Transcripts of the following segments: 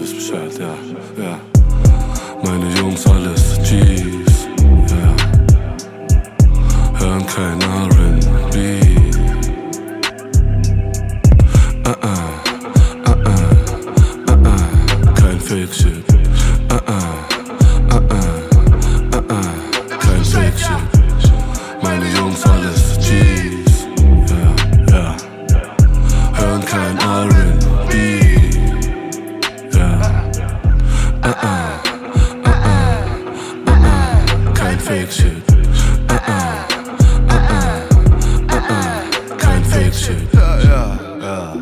wisst Bescheid, ja, ja. Meine Jungs alles G's, ja. Hören kein R&B. Uh -uh, uh -uh, uh -uh, kein Fake Shit. Uh -uh, uh -uh, uh -uh, kein Fake Shit. Meine Jungs alles G's, ja, ja. Hören kein R&B, Fake Shit. Uh -uh, uh -uh, uh -uh, kein Fake Shit. Ja, ja, ja.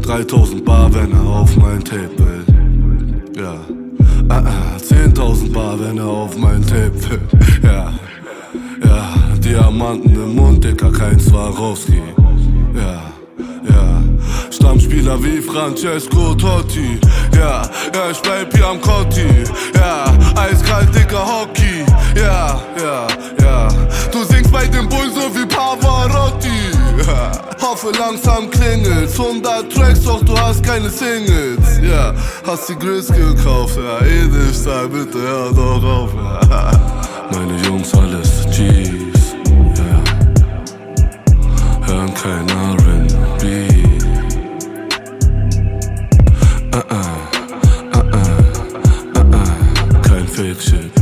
3000 Bar, wenn er auf mein Tape will. Ja. Ah, ah, 10.000 Bar, wenn er auf mein Tape will. Ja. Ja. Diamanten im Mund, Dicker, kein Swarovski. Ja. Ja. Stammspieler wie Francesco Totti. Ja. Ja, ich bleib hier am Cotti. Ja. Eiskalt, dicker Hockey. Ja. Ja. Ja. Du singst bei dem Bullen so wie Pavarotti. Ja. Hoffe langsam klingelt's. 100 Tracks, doch du hast keine Singles. Ja, hast die Grills gekauft. Ja, Edelstahl, bitte hör doch auf. Ja. Meine Jungs alles G's. Ja. Hören kein R&B. Uh -uh. Uh -uh. Uh -uh. Kein Fake Shit.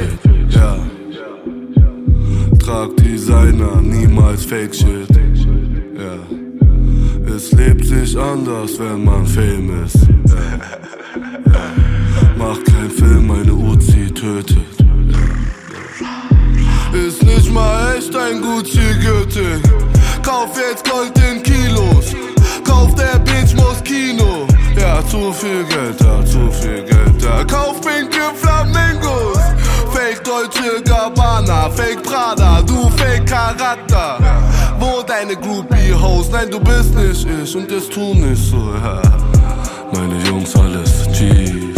Shit. Ja. Trag Designer, niemals Fake Shit. Ja. Es lebt sich anders, wenn man Fame ist. Ja. Mach kein Film, meine Uzi tötet. Ist nicht mal echt ein Gucci-Gürtel. Kauf jetzt Gold Charakter. Wo deine Groupie-Host? Nein, du bist nicht ich und das tu nicht so. Meine Jungs alles G's,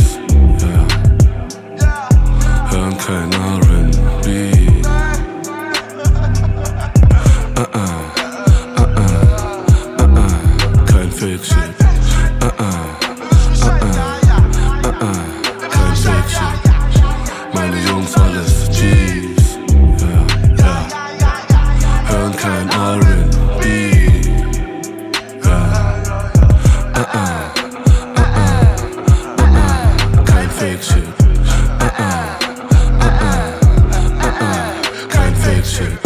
shit.